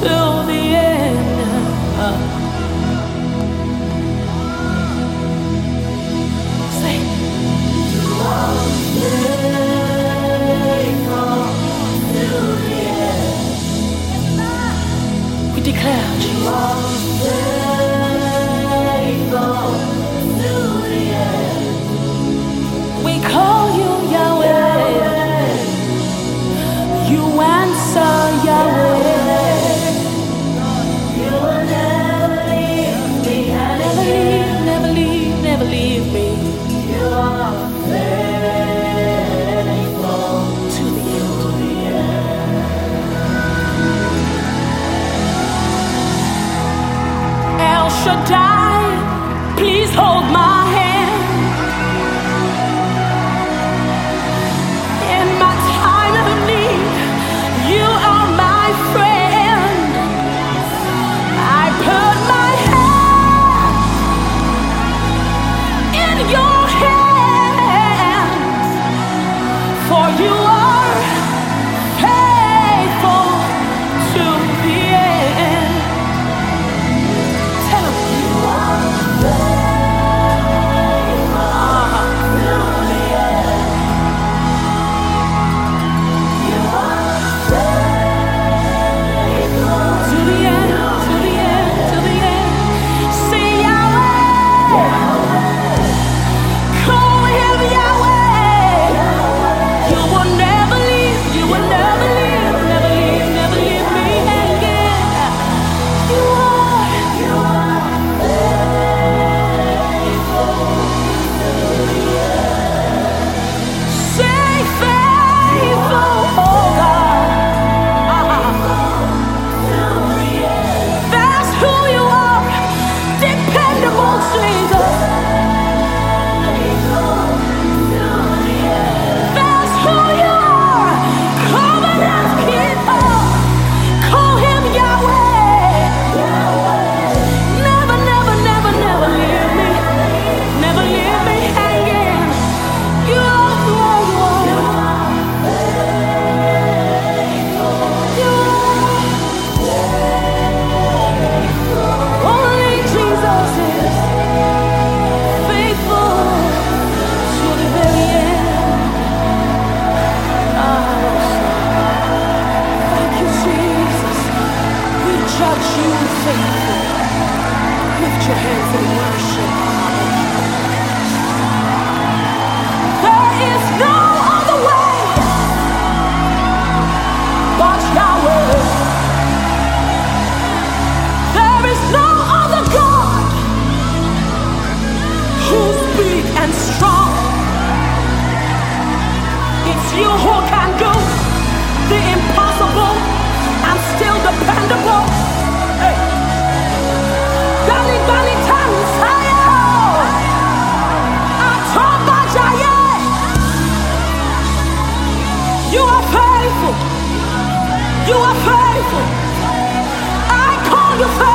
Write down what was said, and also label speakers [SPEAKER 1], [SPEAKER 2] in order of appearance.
[SPEAKER 1] till the end. There is no other way but Yahweh. There is no other God who's big and strong. It's you who can go. You are faithful. I call you faithful.